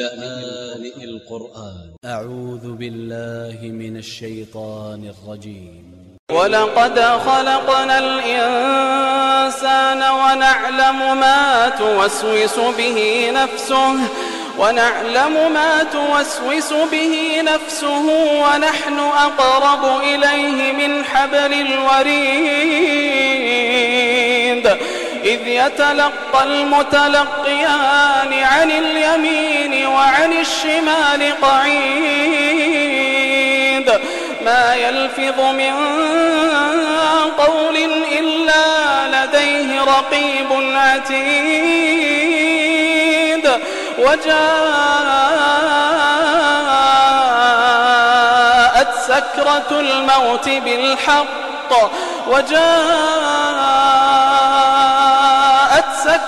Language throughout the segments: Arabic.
لآن القرآن. أ ع و ذ ب ا ل ل ه من ا ل ش ي ط ا ن ا ل ج ي م ولقد خلقنا الإنسان ونعلم ما توسوس به نفسه ونعلم ما توسوس به نفسه ونحن أقرب إليه من حبل الوريد إذ يتلقى المتلقيان عن الشمال قعيد. ما يلفظ من قول إلا لديه رقيب عتيد. وجاءت سكرة الموت بالحق. وجاءت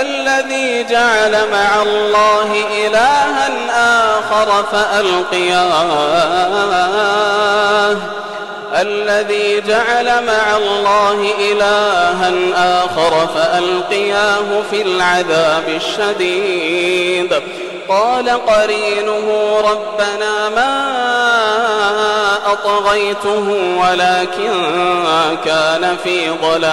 الذي جعل مع الله إلها آخر فألقياه. الذي جعل مع الله إلها آخر فألقياه في العذاب الشديد. قال قرينه ربنا ما أطغيته ولكن كان في ضلال.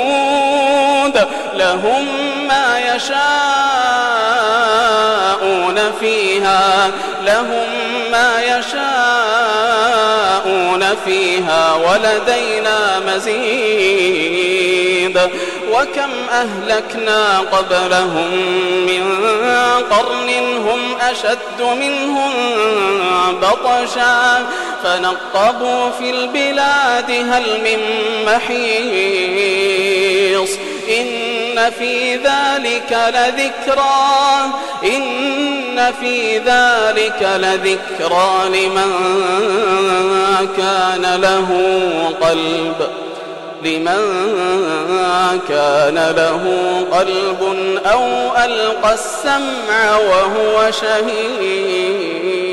لهم ما يشاءون فيها لهم ما يشاءون فيها ولدينا مزيد. وكم أهلكنا قبلهم من قرن هم أشد منهم بطشا. فنقبوا في البلاد هل من محيص. إن في ذلك لذكرى. إن في ذلك لذكرى لمن كان له قلب. لمن كان له قلب أو ألقى السمع وهو شهيد.